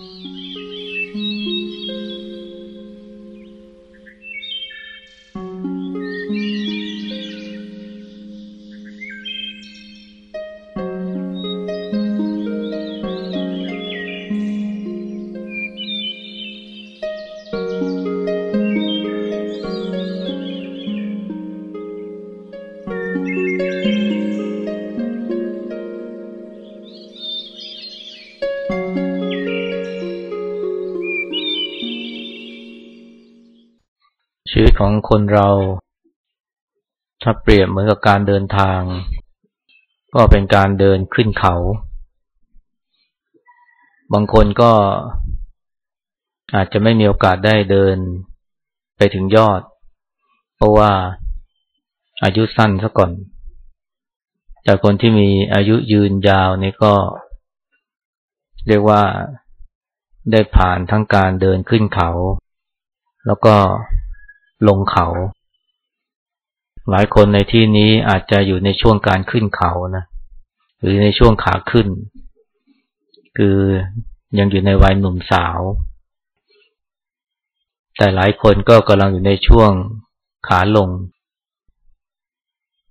ชี ของคนเรา ถ้าเปรียบเหมือนกับการเดินทาง ก็เป็นการเดินขึ้นเขา บางคนก็อาจจะไม่มีโอกาสได้เดินไปถึงยอด เพราะว่าอายุสั้นซะก่อน แต่คนที่มีอายุยืนยาวนี่ก็ เรียกว่าได้ผ่านทั้งการเดินขึ้นเขา แล้วก็ ลงเขา หลายคนในที่นี้อาจจะอยู่ในช่วงการขึ้นเขานะหรือในช่วงขาขึ้น คือยังอยู่ในวัยหนุ่มสาว แต่หลายคนก็กำลังอยู่ในช่วงขาลง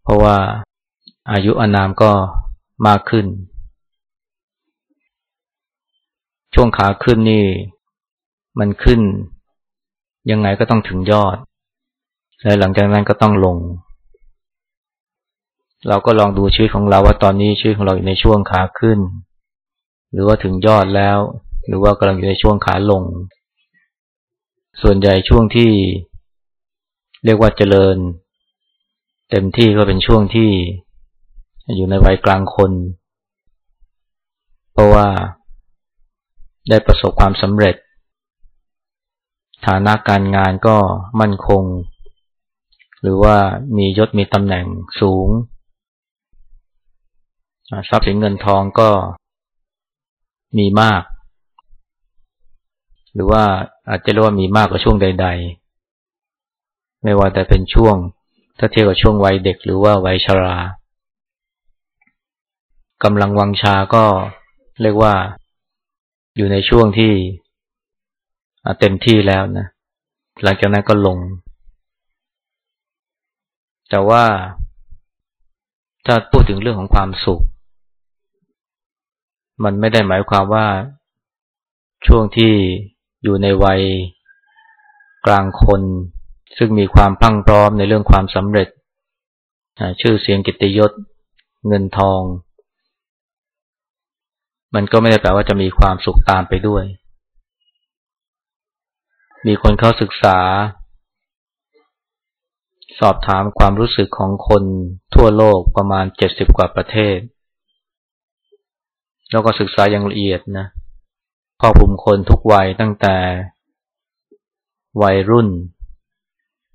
เพราะว่าอายุอานามก็มากขึ้น ช่วงขาขึ้นนี่ มันขึ้น ยังไงก็ต้องถึงยอด และหลังจากนั้นก็ต้องลง เราก็ลองดูชีวิตของเราว่าตอนนี้ชีวิตของเราอยู่ในช่วงขาขึ้น หรือว่าถึงยอดแล้ว หรือว่ากำลังอยู่ในช่วงขาลง ส่วนใหญ่ช่วงที่ เรียกว่าเจริญ เต็มที่ก็เป็นช่วงที่ อยู่ในวัยกลางคน เพราะว่า ได้ประสบความสำเร็จ ฐานะการงานก็มั่นคง หรือว่ามียศมีตำแหน่งสูงทรัพย์สินเงินทองก็มีมาก หรือว่าอาจจะเรียกว่ามีมากกว่าช่วงใด ๆ ไม่ว่าแต่เป็นช่วง ถ้าเทียบกับช่วงวัยเด็กหรือว่าวัยชรากำลังวังชาก็เรียกว่าอยู่ในช่วงที่เต็มที่แล้วนะ หลังจากนั้นก็ลง แต่ว่าถ้าพูดถึงเรื่องของความสุข มันไม่ได้หมายความว่าช่วงที่อยู่ในวัยกลางคน ซึ่งมีความพังพร้อมในเรื่องความสำเร็จ ชื่อเสียงกิตยศ เงินทอง มันก็ไม่ได้แปลว่าจะมีความสุขตามไปด้วย มีคนเข้าศึกษา สอบถามความรู้สึกของคนทั่วโลกประมาณเจ็ดสิบกว่าประเทศ แล้วก็ศึกษาอย่างละเอียดนะครอบคลุมคนทุกวัยตั้งแต่ วัยรุ่น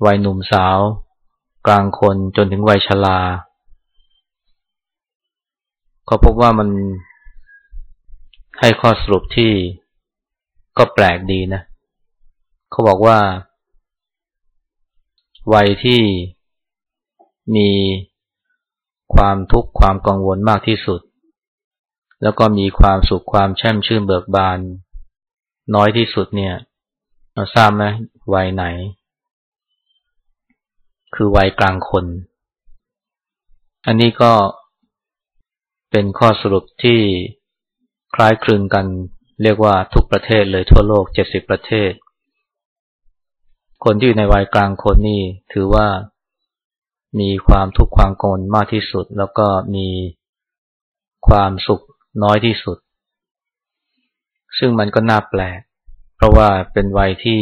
วัยหนุ่มสาว กลางคนจนถึงวัยชราเขาพบว่ามันให้ข้อสรุปที่ก็แปลกดีนะ เขาบอกว่า วัยที่มีความทุกข์ความกังวลมากที่สุด แล้วก็มีความสุขความแช่มชื่นเบิกบาน น้อยที่สุดเนี่ยเราทราบไหมวัยไหน คือวัยกลางคน อันนี้ก็เป็นข้อสรุปที่คล้ายคลึงกัน เรียกว่าทุกประเทศเลยทั่วโลกเจ็ดสิบประเทศ คนที่อยู่ในวัยกลางคนนี่ถือว่ามีความทุกข์ความกังวลมากที่สุด แล้วก็มีความสุขน้อยที่สุด ซึ่งมันก็น่าแปลก เพราะว่าเป็นวัยที่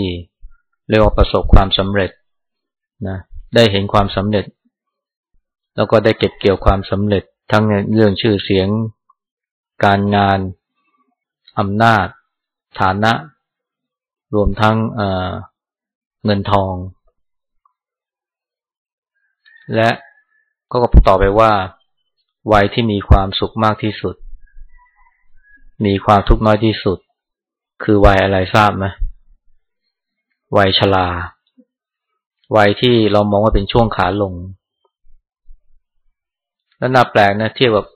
เรียกว่าประสบความสำเร็จนะได้เห็นความสำเร็จ แล้วก็ได้เก็บเกี่ยวความสำเร็จ ทั้งเรื่องชื่อเสียง การงานอำนาจ ฐานะ รวมทั้ง เงินทอง และก็ต่อไปว่า วัยที่มีความสุขมากที่สุด มีความทุกข์น้อยที่สุด คือวัยอะไรทราบไหมวัยชราวัยที่เรามองว่าเป็นช่วงขาลง แล้วน่าแปลกนะเทียบกับ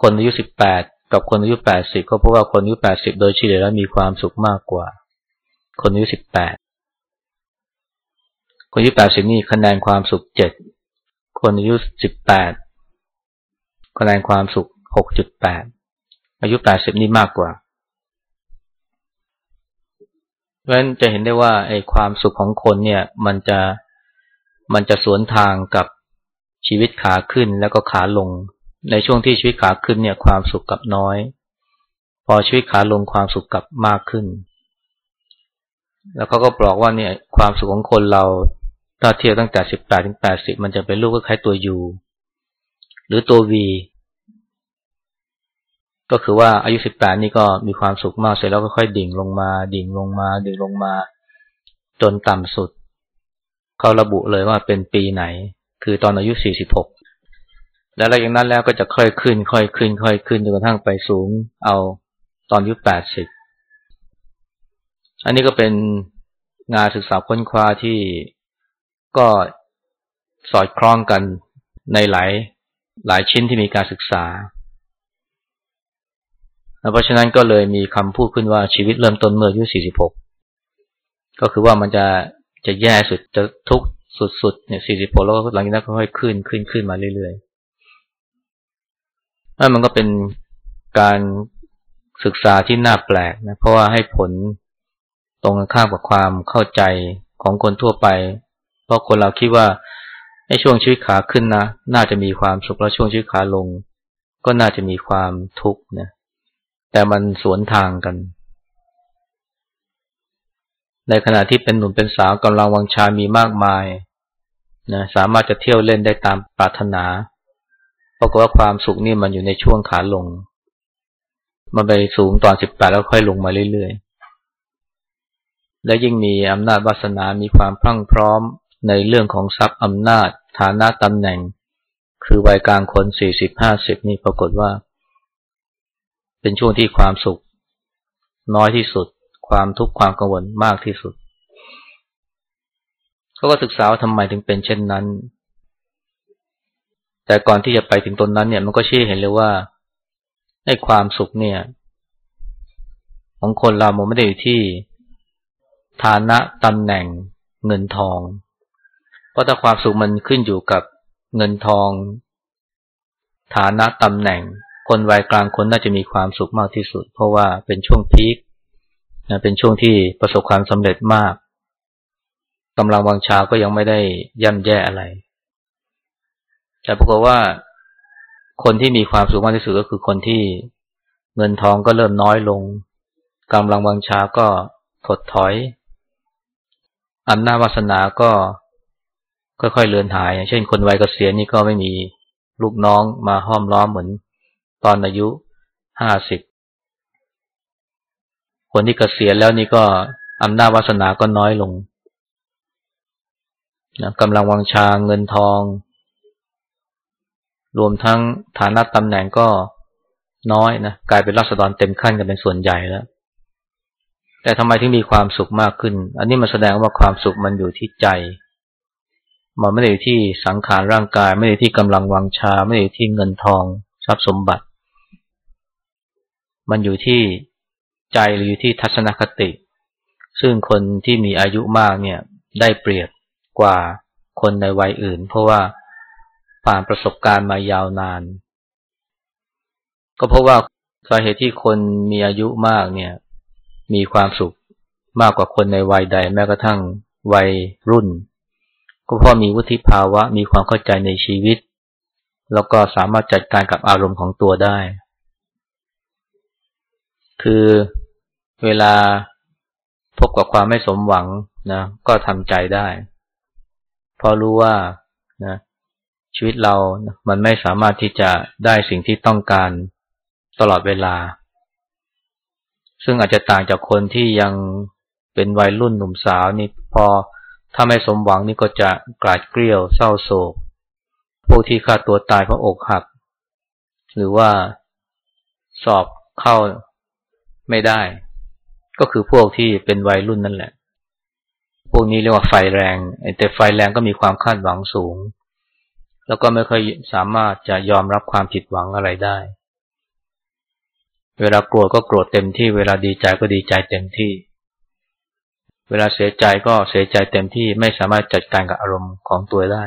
คนอายุสิบแปดกับคนอายุแปดสิบก็เพราะว่าคนอายุแปดสิบโดยเฉลี่ยแล้วมีความสุขมากกว่า คนอายุสิบแปด คนอายุแปดสิบนี่คะแนนความสุขเจ็ดคนอายุสิบแปดคะแนนความสุขหกจุดแปดอายุแปดสิบนี่มากกว่าเพราะฉะนั้นจะเห็นได้ว่าไอ้ความสุขของคนเนี่ย มันจะมันจะสวนทางกับชีวิตขาขึ้นแล้วก็ขาลง ในช่วงที่ชีวิตขาขึ้นเนี่ยความสุขกับน้อย พอชีวิตขาลงความสุขกับมากขึ้น แล้วเขาก็บอกว่าเนี่ยความสุขของคนเรา ถ้าเทียบตั้งแต่สิบแปดถึงแปดสิบมันจะเป็นรูปคล้ายตัวยูหรือตัววีก็คือว่าอายุสิบแปดนี่ก็มีความสุขมากเสร็จแล้วก็ค่อยดิ่งลงมา ดิ่งลงมา ดิ่งลงมา จนต่ำสุด เขาระบุเลยว่าเป็นปีไหน คือตอนอายุสี่สิบหกแล้วหลังจากนั้นแล้วก็จะค่อยขึ้น ค่อยขึ้น ค่อยขึ้นจนกระทั่งไปสูง เอาตอนอายุแปดสิบอันนี้ก็เป็นงานศึกษาค้นคว้าที่ ก็สอดคล้องกันในหลายหลายชิ้นที่มีการศึกษา เพราะฉะนั้นก็เลยมีคำพูดขึ้นว่าชีวิตเริ่มต้นเมื่ออายุ 46 ก็คือว่ามันจะจะแย่สุดจะทุกข์สุดๆเนี่ย 46 แล้วก็หลังจากนั้นก็ค่อยขึ้นขึ้นขึ้นมาเรื่อยๆนั่นมันก็เป็นการศึกษาที่น่าแปลกนะ เพราะว่าให้ผลตรงข้ามกับความเข้าใจของคนทั่วไป เพราะคนเราคิดว่าในช่วงชีวิตขาขึ้นนะน่าจะมีความสุขแล้วช่วงชีวิตขาลง ก็น่าจะมีความทุกข์นะแต่มันสวนทางกัน ในขณะที่เป็นหนุ่มเป็นสาวกำลังวังชามีมากมายนะสามารถจะเที่ยวเล่นได้ตามปรารถนาเพราะว่าความสุขนี่มันอยู่ในช่วงขาลง มันไปสูงตอนสิบแปดแล้วค่อยลงมาเรื่อยๆ และยิ่งมีอำนาจวาสนา มีความพรั่งพร้อม ในเรื่องของทรัพย์อำนาจ ฐานะตำแหน่ง คือวัยกลางคนสี่สิบห้าสิบนี่ปรากฏว่า เป็นช่วงที่ความสุข น้อยที่สุด ความทุกข์ความกังวลมากที่สุดเขาก็ศึกษาว่าทำไมถึงเป็นเช่นนั้น แต่ก่อนที่จะไปถึงตนนั้นเนี่ยมันก็ชี้เห็นเลยว่าให้ความสุขเนี่ย ของคนเรามันไม่ได้อยู่ที่ฐานะตำแหน่งเงินทอง ราะถ้าความสุขมันขึ้นอยู่กับเงินทอง ฐานะตำแหน่ง คนวัยกลางคนน่าจะมีความสุขมากที่สุด เพราะว่าเป็นช่วงพีคนะเป็นช่วงที่ประสบความสำเร็จมากกำลังวังชาก็ยังไม่ได้ย่ำแย่อะไร แต่ปรากฏว่าคนที่มีความสุขมากที่สุดก็คือคนที่เงินทองก็เริ่มน้อยลงกำลังวังชาก็ถดถอยอำนาจวาสนาก็ ค่อยๆเลือนหาย เช่นคนวัยเกษียณนี่ก็ไม่มีลูกน้องมาห้อมล้อมเหมือนตอนอายุห้าสิบคนที่เกษียณแล้วนี่ก็อำนาจวาสนาก็น้อยลงนะกำลังวังชาเงินทอง รวมทั้งฐานะตำแหน่งก็น้อยนะกลายเป็นรัษฎรเต็มขั้นกันเป็นส่วนใหญ่แล้ว แต่ทำไมถึงมีความสุขมากขึ้น อันนี้มันแสดงว่าความสุขมันอยู่ที่ใจ มันไม่ได้ที่สังขารร่างกาย ไม่ได้ที่กำลังวังชา ไม่ได้ที่เงินทองทรัพย์สมบัติ มันอยู่ที่ใจหรืออยู่ที่ทัศนคติ ซึ่งคนที่มีอายุมากเนี่ยได้เปรียบกว่าคนในวัยอื่น เพราะว่าผ่านประสบการณ์มายาวนาน ก็เพราะว่าสาเหตุที่คนมีอายุมากเนี่ยมีความสุขมากกว่าคนในวัยใดแม้กระทั่งวัยรุ่น ก็เพราะมีวุฒิภาวะมีความเข้าใจในชีวิต แล้วก็สามารถจัดการกับอารมณ์ของตัวได้ คือเวลาพบกับความไม่สมหวังนะก็ทำใจได้เพราะรู้ว่านะชีวิตเรา มันไม่สามารถที่จะได้สิ่งที่ต้องการตลอดเวลา ซึ่งอาจจะต่างจากคนที่ยังเป็นวัยรุ่นหนุ่มสาวนี่พอ ถ้าไม่สมหวังนี่ก็จะกลาดเกลียวเศร้าโศก พวกที่ฆ่าตัวตายเพราะอกหัก หรือว่าสอบเข้าไม่ได้ ก็คือพวกที่เป็นวัยรุ่นนั่นแหละ พวกนี้เรียกว่าไฟแรงแต่ไฟแรงก็มีความคาดหวังสูง แล้วก็ไม่ค่อยสามารถจะยอมรับความผิดหวังอะไรได้ เวลาโกรธก็โกรธเต็มที่ เวลาดีใจก็ดีใจเต็มที่ เวลาเสียใจก็เสียใจเต็มที่ไม่สามารถจัดการกับอารมณ์ของตัวได้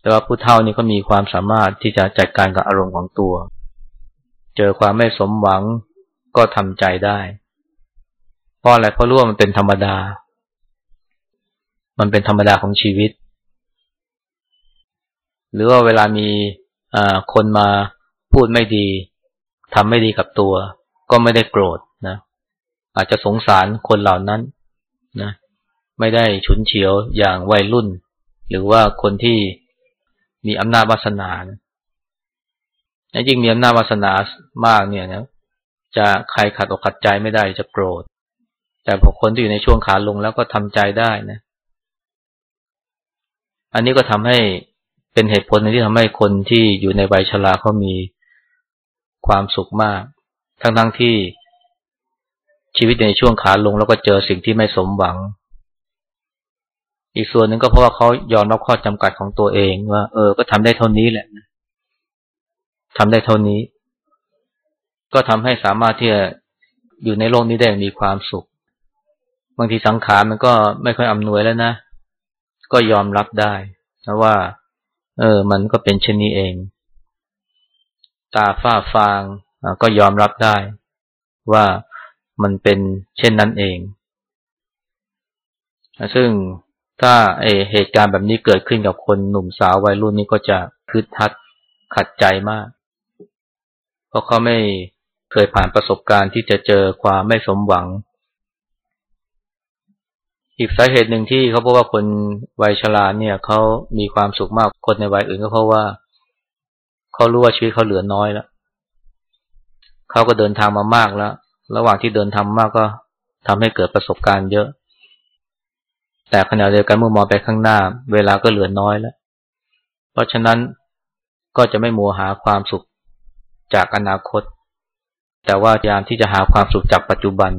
แต่ว่าผู้เฒ่านี่ก็มีความสามารถที่จะจัดการกับอารมณ์ของตัว เจอความไม่สมหวังก็ทำใจได้เพราะอะไรเพราะรู้ว่ามันเป็นธรรมดา มันเป็นธรรมดาของชีวิต หรือว่าเวลามีคนมาพูดไม่ดีทำไม่ดีกับตัว ก็ไม่ได้โกรธ อาจจะสงสารคนเหล่านั้นนะไม่ได้ฉุนเฉียวอย่างวัยรุ่น หรือว่าคนที่มีอำนาจวาสนานะยิ่งมีอำนาจวาสนามากเนี่ยนะจะใครขัดอกขัดใจไม่ได้จะโกรธ แต่พอคนที่อยู่ในช่วงขาลงแล้วก็ทำใจได้นะ อันนี้ก็ทำให้เป็นเหตุผลที่ทำให้คนที่อยู่ในวัยชราเขามีความสุขมาก ทั้งๆทที่ ชีวิตในช่วงขาลงแล้วก็เจอสิ่งที่ไม่สมหวัง อีกส่วนหนึ่งก็เพราะว่าเขายอมรับข้อจำกัดของตัวเองว่า เออ ก็ทำได้เท่านี้แหละทำได้เท่านี้ ก็ทำให้สามารถที่จะอยู่ในโลกนี้ได้มีความสุข บางทีสังขารมันก็ไม่ค่อยอำนวยแล้วนะ ก็ยอมรับได้นะว่า เออ มันก็เป็นเช่นนี้เอง ตาฝ้าฟางก็ยอมรับได้ ว่า มันเป็นเช่นนั้นเอง ซึ่งถ้าเอเหตุการณ์แบบนี้เกิดขึ้นกับคนหนุ่มสาววัยรุ่นนี้ก็จะคึดทัดขัดใจมาก เพราะเขาไม่เคยผ่านประสบการณ์ที่จะเจอความไม่สมหวัง อีกสาเหตุหนึ่งที่เขาบอกว่าคนวัยชราเนี่ยเขามีความสุขมากคนในวัยอื่นก็เพราะว่าเขารู้ว่าชีวิตเขาเหลือน้อยแล้วเขาก็เดินทางมามากแล้ว ระหว่างที่เดินทางมากก็ทำให้เกิดประสบการณ์เยอะ แต่ขณะเดียวกันเมื่อมองไปข้างหน้า เวลาก็เหลือน้อยแล้ว เพราะฉะนั้นก็จะไม่มัวหาความสุขจากอนาคต แต่ว่าพยายามที่จะหาความสุขจากปัจจุบัน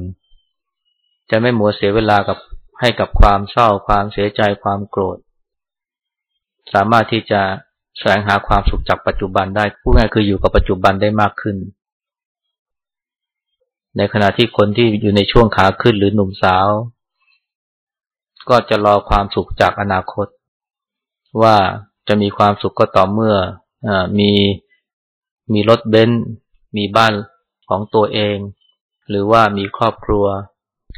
จะไม่มัวเสียเวลากับให้กับความเศร้าความเสียใจความโกรธ สามารถที่จะแสวงหาความสุขจากปัจจุบันได้พูดง่ายคืออยู่กับปัจจุบันได้มากขึ้น ในขณะที่คนที่อยู่ในช่วงขาขึ้นหรือหนุ่มสาว ก็จะรอความสุขจากอนาคต ว่าจะมีความสุขก็ต่อเมื่ออมีมีรถเบนซ์มีบ้านของตัวเอง หรือว่ามีครอบครัว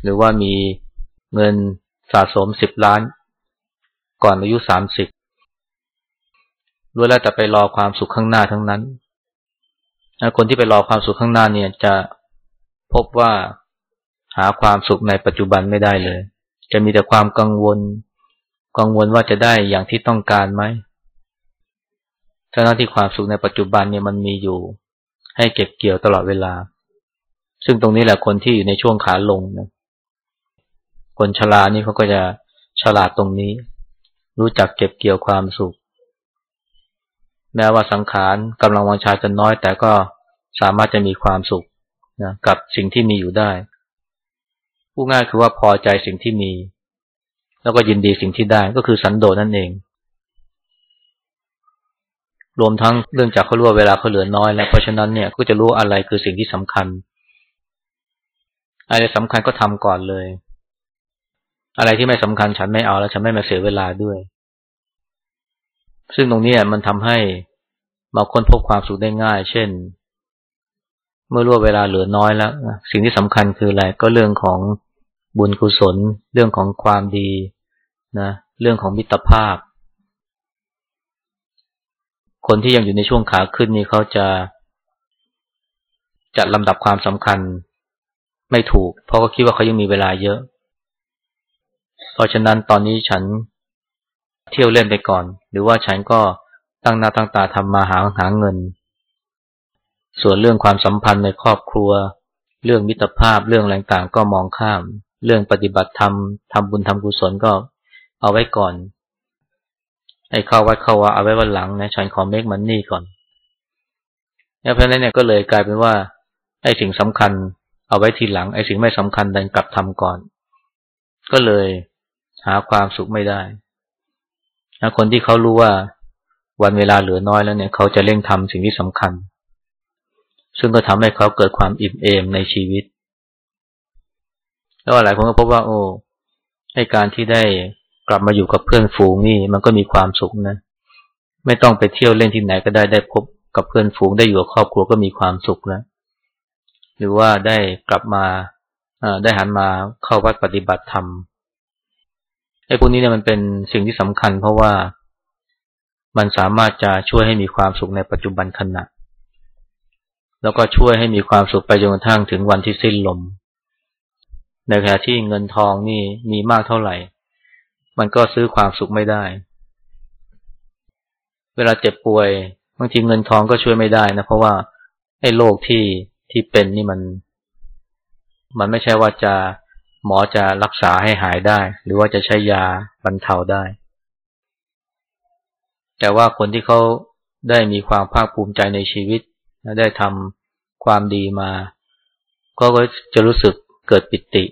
หรือว่ามีเงินสะสมสิบล้าน ก่อนอายุสามสิบล้วนแล้วแต่ไปรอความสุขข้างหน้าทั้งนั้น คนที่ไปรอความสุขข้างหน้าเนี่ยจะ พบว่าหาความสุขในปัจจุบันไม่ได้เลย จะมีแต่ความกังวล กังวลว่าจะได้อย่างที่ต้องการไหมทั้งที่ความสุขในปัจจุบันเนี่ยมันมีอยู่ ให้เก็บเกี่ยวตลอดเวลา ซึ่งตรงนี้แหละคนที่อยู่ในช่วงขาลงนะคนชรานี่เขาก็จะฉลาดตรงนี้ รู้จักเก็บเกี่ยวความสุข แม้ว่าสังขารกำลังวังชาจะน้อยแต่ก็สามารถจะมีความสุข นะกับสิ่งที่มีอยู่ได้ผู้ง่ายคือว่าพอใจสิ่งที่มี แล้วก็ยินดีสิ่งที่ได้ก็คือสันโดษนั่นเอง รวมทั้งเรื่องจากเขารู้ว่าเวลาเขาเหลือน้อยแล้วเพราะฉะนั้นเนี่ยก็จะรู้อะไรคือสิ่งที่สำคัญ อะไรสำคัญก็ทำก่อนเลย อะไรที่ไม่สำคัญฉันไม่เอาแล้วฉันไม่มาเสียเวลาด้วย ซึ่งตรงนี้มันทำให้มาค้นพบความสุขได้ง่าย เช่น เมื่อรู้เวลาเหลือน้อยแล้วสิ่งที่สำคัญคืออะไรก็เรื่องของบุญกุศล เรื่องของความดีนะเรื่องของมิตรภาพ คนที่ยังอยู่ในช่วงขาขึ้นนี่เขาจะจัดลำดับความสำคัญไม่ถูก เพราะเขาคิดว่าเขายังมีเวลาเยอะ เพราะฉะนั้นตอนนี้ฉันเที่ยวเล่นไปก่อน หรือว่าฉันก็ตั้งหน้าตั้งตาทำมาหาหาเงิน ส่วนเรื่องความสัมพันธ์ในครอบครัว เรื่องมิตรภาพเรื่องอะไรต่างก็มองข้าม เรื่องปฏิบัติธรรมทำบุญทำกุศลก็เอาไว้ก่อนไอ้เข้าวัดเข้าว่าเอาไว้วันหลังนะฉันขอเมกมันนี่ก่อนเพราะนั้นเนี่ยก็เลยกลายเป็นว่าไอ้สิ่งสำคัญเอาไว้ทีหลังไอ้สิ่งไม่สำคัญดันกลับทำก่อน ก็เลยหาความสุขไม่ได้คนที่เขารู้ว่าวันเวลาเหลือน้อยแล้วเนี่ย เขาจะเร่งทำสิ่งที่สำคัญ ซึ่งก็ทำให้เขาเกิดความอิ่มเอมในชีวิต แล้วหลายคนก็พบว่า โอ้ให้การที่ได้กลับมาอยู่กับเพื่อนฝูงนี่ มันก็มีความสุขนะ ไม่ต้องไปเที่ยวเล่นที่ไหนก็ได้ได้พบกับเพื่อนฝูงได้อยู่กับครอบครัวก็มีความสุขแล้วหรือว่าได้กลับมาได้หันมาเข้าวัดปฏิบัติธรรมไอ้พวกนี้เนี่ยมันเป็นสิ่งที่สำคัญเพราะว่ามันสามารถจะช่วยให้มีความสุขในปัจจุบันขณะ แล้วก็ช่วยให้มีความสุขไปจนกระทั่งถึงวันที่สิ้นลม ในขณะที่เงินทองนี่มีมากเท่าไหร่ มันก็ซื้อความสุขไม่ได้ เวลาเจ็บป่วยบางทีเงินทองก็ช่วยไม่ได้นะเพราะว่าไอ้โรคที่ที่เป็นนี่มัน มันไม่ใช่ว่าจะหมอจะรักษาให้หายได้ หรือว่าจะใช้ยาบรรเทาได้ แต่ว่าคนที่เขาได้มีความภาคภูมิใจในชีวิต ได้ทำความดีมาก็จะรู้สึกเกิดปิติ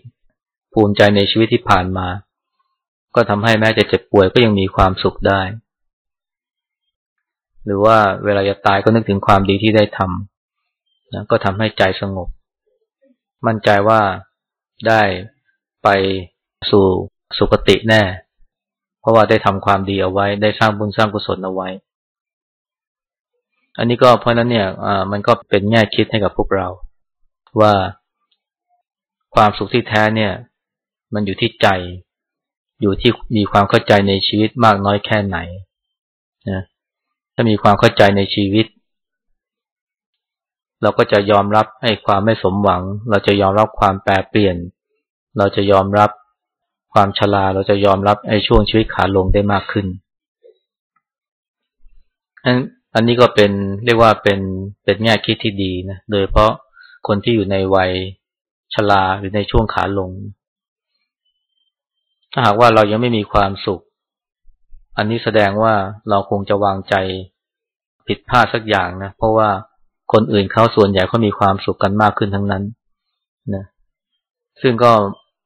ภูมิใจในชีวิตที่ผ่านมา ก็ทำให้แม้จะเจ็บป่วยก็ยังมีความสุขได้ หรือว่าเวลาจะตายก็นึกถึงความดีที่ได้ทำนะก็ทำให้ใจสงบ มั่นใจว่าได้ไปสู่สุคติแน่ เพราะว่าได้ทำความดีเอาไว้ ได้สร้างบุญสร้างกุศลเอาไว้ อันนี้ก็เพราะนั้นเนี่ยมันก็เป็นแง่คิดให้กับพวกเรา ว่าความสุขที่แท้เนี่ย มันอยู่ที่ใจ อยู่ที่มีความเข้าใจในชีวิตมากน้อยแค่ไหนนะถ้ามีความเข้าใจในชีวิต เราก็จะยอมรับให้ความไม่สมหวัง เราจะยอมรับความแปรเปลี่ยน เราจะยอมรับความชราเราจะยอมรับไอ้ช่วงชีวิตขาลงได้มากขึ้น อันนนี้ก็เป็นเรียกว่าเป็นเป็นแง่คิดที่ดีนะ โดยเพราะคนที่อยู่ในวัยชราหรือในช่วงขาลง ถ้าหากว่าเรายังไม่มีความสุข อันนี้แสดงว่าเราคงจะวางใจผิดพลาดสักอย่างนะ เพราะว่าคนอื่นเขาส่วนใหญ่เขามีความสุขกันมากขึ้นทั้งนั้นนะ ซึ่งก็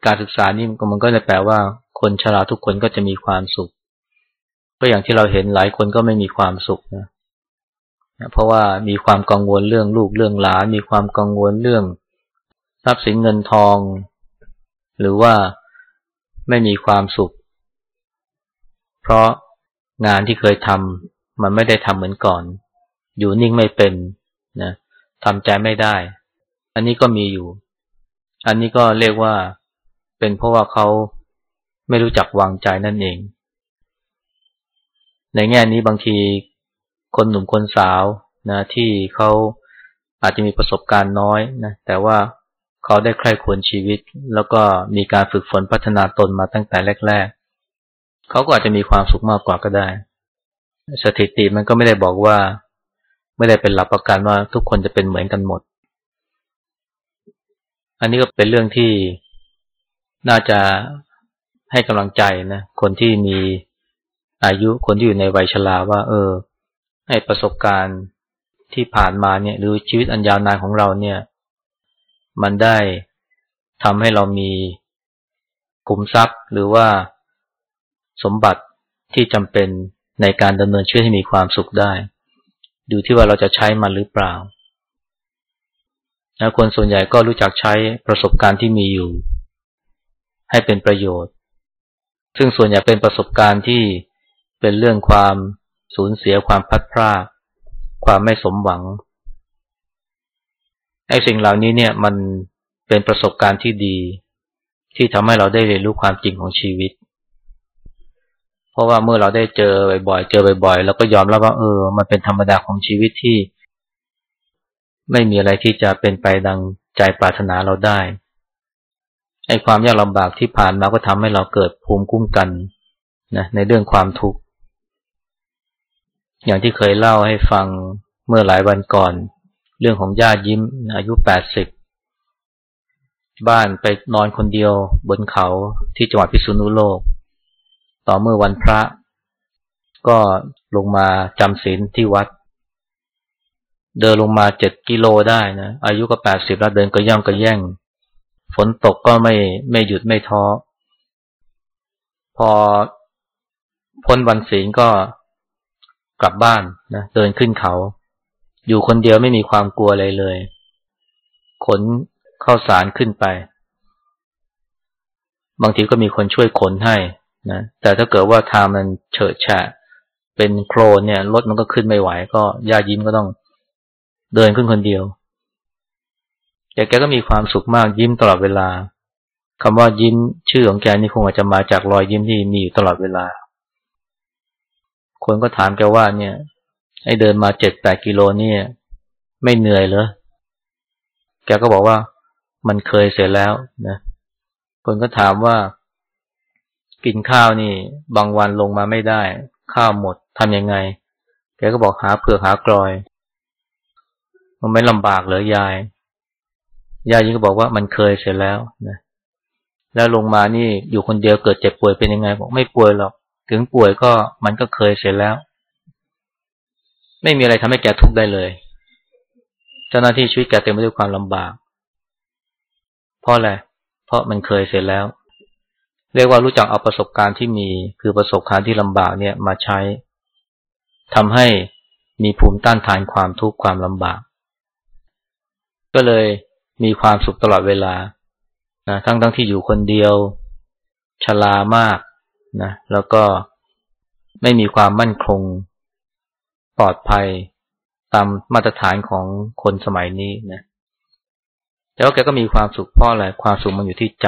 การศึกษานี่มันก็จะแปลว่า คนชราทุกคนก็จะมีความสุข ก็อย่างที่เราเห็นหลายคนก็ไม่มีความสุขนะ เพราะว่ามีความกังวลเรื่องลูกเรื่องหลานมีความกังวลเรื่อง ทรัพย์สินเงินทอง หรือว่าไม่มีความสุข เพราะงานที่เคยทำมันไม่ได้ทำเหมือนก่อน อยู่นิ่งไม่เป็นนะทำใจไม่ได้ อันนี้ก็มีอยู่ อันนี้ก็เรียกว่าเป็นเพราะว่าเขาไม่รู้จักวางใจนั่นเอง ในแง่นี้บางที คนหนุ่มคนสาวนะที่เขาอาจจะมีประสบการณ์น้อยนะแต่ว่าเขาได้ใคร่ควรชีวิต แล้วก็มีการฝึกฝนพัฒนาตนมาตั้งแต่แรก ๆ เขาก็อาจจะมีความสุขมากกว่าก็ได้ สถิติมันก็ไม่ได้บอกว่า ไม่ได้เป็นหลักประกันว่าทุกคนจะเป็นเหมือนกันหมด อันนี้ก็เป็นเรื่องที่น่าจะให้กำลังใจนะคนที่มีอายุคนที่อยู่ในวัยชราว่า เออ ให้ประสบการณ์ที่ผ่านมาเนี่ยหรือชีวิตอันยาวนานของเราเนี่ย มันได้ทำให้เรามีกุมทรัพย์ หรือว่าสมบัติที่จำเป็นในการดำเนินชีวิตให้มีความสุขได้ ดูที่ว่าเราจะใช้มันหรือเปล่านะคนส่วนใหญ่ก็รู้จักใช้ประสบการณ์ที่มีอยู่ ให้เป็นประโยชน์ ซึ่งส่วนใหญ่เป็นประสบการณ์ที่เป็นเรื่องความ สูญเสียความพัดพลาดความไม่สมหวังไอ้สิ่งเหล่านี้เนี่ยมันเป็นประสบการณ์ที่ดี ที่ทำให้เราได้เรียนรู้ความจริงของชีวิต เพราะว่าเมื่อเราได้เจอบ่อยๆ เจอบ่อยๆแล้วก็ยอมรับว่าเออ มันเป็นธรรมดาของชีวิตที่ ไม่มีอะไรที่จะเป็นไปดังใจปรารถนาเราได้ไอ้ความยากลำบากที่ผ่านมาก็ทำให้เราเกิดภูมิคุ้มกันนะในเรื่องความทุกข์ อย่างที่เคยเล่าให้ฟังเมื่อหลายวันก่อน เรื่องของญาติยิ้มอายุแปดสิบบ้านไปนอนคนเดียวบนเขาที่จังหวัดพิษณุโลก ต่อเมื่อวันพระ ก็ลงมาจำศีลที่วัด เดินลงมาเจ็ดกิโลได้นะ อายุก็แปดสิบแล้วเดินก็ย่องก็แย่ง ฝนตกก็ไม่ไม่หยุดไม่ท้อ พอพ้นวันศีลก็ กลับบ้านนะเดินขึ้นเขา อยู่คนเดียวไม่มีความกลัวอะไรเลย ขนข้าวสารขึ้นไป บางทีก็มีคนช่วยขนให้นะแต่ถ้าเกิดว่าทางมันเฉอะแฉะเป็นโครนเนี่ยรถมันก็ขึ้นไม่ไหว ก็ย่ายิ้มก็ต้องเดินขึ้นคนเดียวแต่แกก็มีความสุขมากยิ้มตลอดเวลาคำว่ายิ้มชื่อของแกนี่คงอาจจะมาจากรอยยิ้มที่มีอยู่ตลอดเวลา คนก็ถามแกว่าเนี่ยให้เดินมาเจ็ดแปดกิโลเนี่ย ไม่เหนื่อยเหรอ แกก็บอกว่ามันเคยเสร็จแล้วนะ คนก็ถามว่า กินข้าวนี่ บางวันลงมาไม่ได้ ข้าวหมดทำยังไง แกก็บอกหาเผือกหากรอย มันไม่ลำบากเหรอยาย ยายยิ่งก็บอกว่ามันเคยเสร็จแล้วนะ แล้วลงมานี่อยู่คนเดียวเกิดเจ็บป่วยเป็นยังไง บอกไม่ป่วยหรอก ถึงป่วยก็มันก็เคยเสร็จแล้ว ไม่มีอะไรทำให้แกทุกข์ได้เลย เจ้าหน้าที่ชีวิตแกเต็มไปด้วยความลำบาก เพราะอะไร เพราะมันเคยเสร็จแล้ว เรียกว่ารู้จักเอาประสบการณ์ที่มีคือประสบการณ์ที่ลำบากเนี่ยมาใช้ทำให้มีภูมิต้านทานความทุกข์ความลำบาก ก็เลยมีความสุขตลอดเวลานะทั้งทั้งที่อยู่คนเดียว ชรามาก นะแล้วก็ไม่มีความมั่นคงปลอดภัยตามมาตรฐานของคนสมัยนี้นะแต่ว่าแกก็มีความสุขเพราะอะไรความสุขมันอยู่ที่ใจ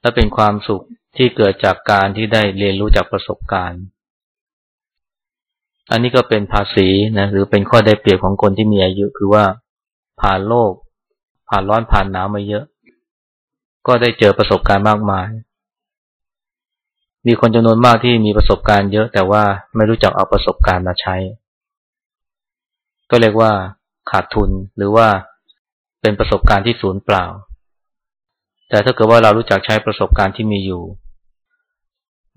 และเป็นความสุขที่เกิดจากการที่ได้เรียนรู้จากประสบการณ์ อันนี้ก็เป็นภาษีนะหรือเป็นข้อได้เปรียบของคนที่มีอายุคือว่าผ่านโลก ผ่านร้อนผ่านหนาวมาเยอะ ก็ได้เจอประสบการณ์มากมาย มีคนจำนวนมากที่มีประสบการณ์เยอะ แต่ว่าไม่รู้จักเอาประสบการณ์มาใช้ ก็เรียกว่าขาดทุนหรือว่าเป็นประสบการณ์ที่สูญเปล่า แต่ถ้าเกิดว่าเรารู้จักใช้ประสบการณ์ที่มีอยู่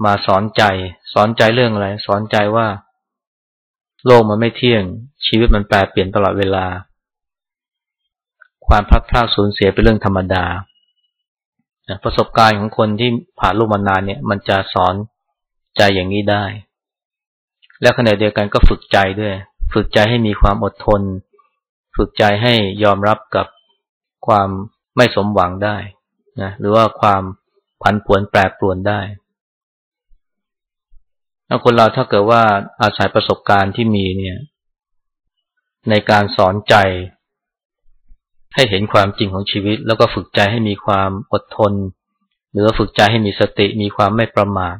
มาสอนใจ สอนใจเรื่องอะไร สอนใจว่า โลกมันไม่เที่ยง ชีวิตมันแปรเปลี่ยนตลอดเวลา ความพลัดพรากสูญเสียเป็นเรื่องธรรมดา ประสบการณ์ของคนที่ผ่านลูกมานานเนี่ย มันจะสอนใจอย่างนี้ได้ และขณะเดียวกันก็ฝึกใจด้วย ฝึกใจให้มีความอดทน ฝึกใจให้ยอมรับกับความไม่สมหวังได้นะหรือว่าความผันผวนแปรปรวนได้ถ้าคนเราถ้าเกิดว่าอาศัยประสบการณ์ที่มีเนี่ย ในการสอนใจ ให้เห็นความจริงของชีวิต แล้วก็ฝึกใจให้มีความอดทน หรือฝึกใจให้มีสติมีความไม่ประมาท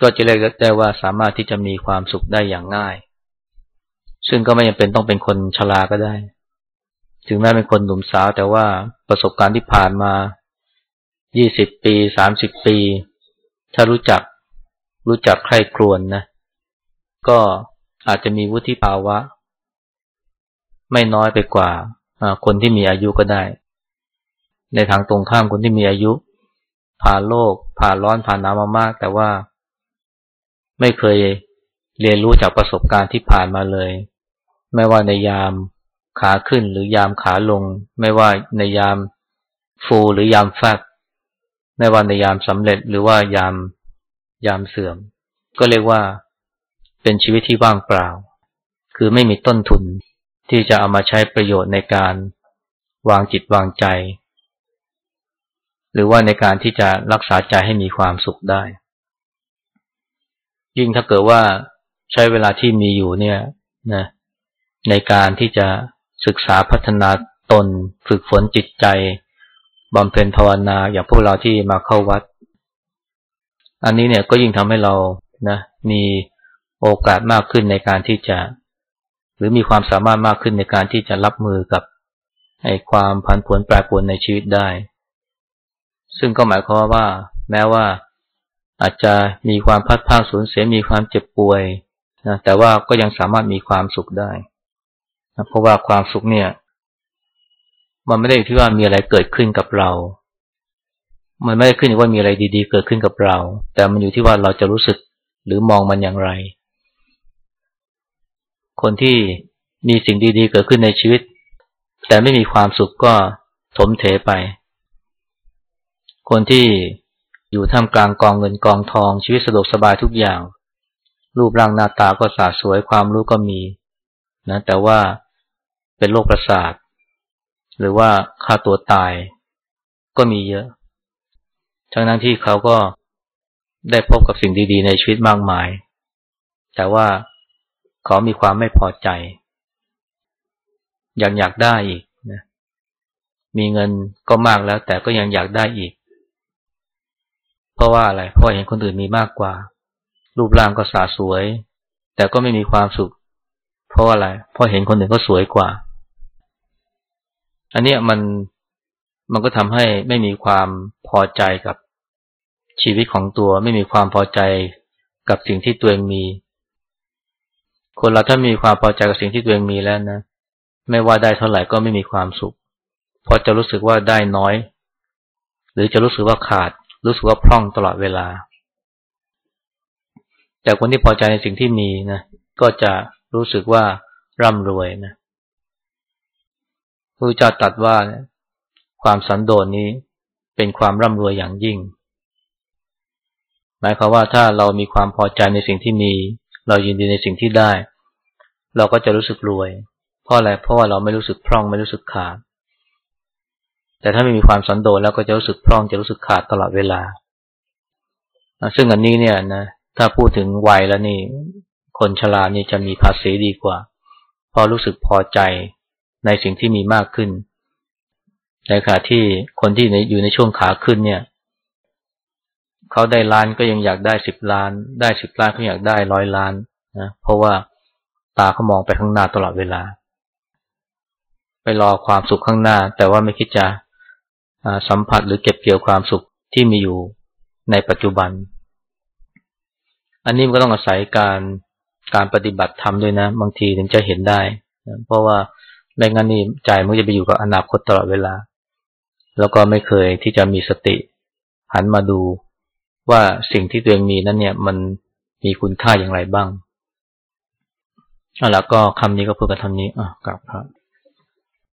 ก็จะเรียกได้ว่าสามารถที่จะมีความสุขได้อย่างง่าย ซึ่งก็ไม่จำเป็นต้องเป็นคนชราก็ได้ ถึงแม้เป็นคนหนุ่มสาวแต่ว่าประสบการณ์ที่ผ่านมา 20 ปี 30 ปี ถ้ารู้จักรู้จักใครครวนนะ ก็อาจจะมีวุฒิภาวะ ไม่น้อยไปกว่าคนที่มีอายุก็ได้ ในทางตรงข้ามคนที่มีอายุ ผ่านโลก ผ่านร้อนผ่านหนาวมามาก แต่ว่า ไม่เคยเรียนรู้จากประสบการณ์ที่ผ่านมาเลย ไม่ว่าในยามขาขึ้นหรือยามขาลง ไม่ว่าในยามฟูหรือยามแฟบไม่ว่าในยามสำเร็จหรือว่ายามยามเสื่อม ก็เรียกว่าเป็นชีวิตที่ว่างเปล่า คือไม่มีต้นทุน ที่จะเอามาใช้ประโยชน์ในการวางจิตวางใจ หรือว่าในการที่จะรักษาใจให้มีความสุขได้ ยิ่งถ้าเกิดว่าใช้เวลาที่มีอยู่เนี่ยนะในการที่จะศึกษาพัฒนาตนฝึกฝนจิตใจบำเพ็ญภาวนาอย่างพวกเราที่มาเข้าวัด อันนี้เนี่ยก็ยิ่งทำให้เรานะมีโอกาสมากขึ้นในการที่จะ หรือมีความสามารถมากขึ้นในการที่จะรับมือกับไอ้ความผันผวนแปรปรวนในชีวิตได้ ซึ่งก็หมายความว่า แม้ว่าอาจจะมีความพัดพาสูญเสียมีความเจ็บป่วยนะแต่ว่าก็ยังสามารถมีความสุขได้นะเพราะว่าความสุขเนี่ย มันไม่ได้อยู่ที่ว่ามีอะไรเกิดขึ้นกับเรา มันไม่ได้ขึ้นอยู่ว่ามีอะไรดีๆ เกิดขึ้นกับเรา แต่มันอยู่ที่ว่าเราจะรู้สึกหรือมองมันอย่างไร คนที่มีสิ่งดีๆ เกิดขึ้นในชีวิต แต่ไม่มีความสุขก็ถมเถไป คนที่อยู่ท่ามกลางกองเงินกองทองชีวิตสะดวกสบายทุกอย่าง รูปร่างหน้าตาก็สาสวยความรู้ก็มีนะแต่ว่าเป็นโรคประสาท หรือว่าฆ่าตัวตายก็มีเยอะทั้งนั้นที่เขาก็ได้พบกับสิ่งดีๆ ในชีวิตมากมาย แต่ว่า เขามีความไม่พอใจอยากอยากได้อีกนะมีเงินก็มากแล้ว แต่ก็ยังอยากได้อีก เพราะว่าอะไรเพราะเห็นคนอื่นมีมากกว่า รูปร่างก็สาสวย แต่ก็ไม่มีความสุข เพราะอะไรเพราะเห็นคนอื่นก็สวยกว่า อันนี้มันมันก็ทำให้ไม่มีความพอใจกับชีวิตของตัว ไม่มีความพอใจกับสิ่งที่ตัวเองมี คนเราถ้ามีความพอใจกับสิ่งที่ตัวเองมีแล้วนะ ไม่ว่าได้เท่าไหร่ก็ไม่มีความสุข เพราะจะรู้สึกว่าได้น้อย หรือจะรู้สึกว่าขาด รู้สึกว่าพร่องตลอดเวลา แต่คนที่พอใจในสิ่งที่มีนะ ก็จะรู้สึกว่าร่ำรวยนะพระเจ้าตรัสว่าความสันโดษนี้เป็นความร่ำรวยอย่างยิ่ง หมายความว่าถ้าเรามีความพอใจในสิ่งที่มี เรายินดีในสิ่งที่ได้ เราก็จะรู้สึกรวย เพราะอะไร เพราะว่าเราไม่รู้สึกพร่องไม่รู้สึกขาด แต่ถ้าไม่มีความสันโดษแล้วก็จะรู้สึกพร่องจะรู้สึกขาดตลอดเวลา ซึ่งอันนี้เนี่ยนะ ถ้าพูดถึงวัยแล้วนี่ คนชรานี่จะมีภาษีดีกว่า พอรู้สึกพอใจในสิ่งที่มีมากขึ้น ในขณะที่คนที่อยู่ในช่วงขาขึ้นเนี่ยเขาได้ล้านก็ยังอยากได้สิบล้าน ได้สิบล้านเขาอยากได้ร้อยล้านนะ เพราะว่า ตาเขามองไปข้างหน้าตลอดเวลา ไปรอความสุขข้างหน้า แต่ว่าไม่คิดจะสัมผัสหรือเก็บเกี่ยวความสุขที่มีอยู่ในปัจจุบัน อันนี้มันก็ต้องอาศัยการการปฏิบัติธรรมด้วยนะ บางทีถึงจะเห็นได้ เพราะว่าไม่งั้นนี่ใจมันจะไปอยู่กับอนาคตตลอดเวลา แล้วก็ไม่เคยที่จะมีสติหันมาดูว่าสิ่งที่ตัวเองมีนั้นเนี่ยมันมีคุณค่าอย่างไรบ้าง แล้วก็คำนี้ก็พูดกันทำนี้อะกลับครับ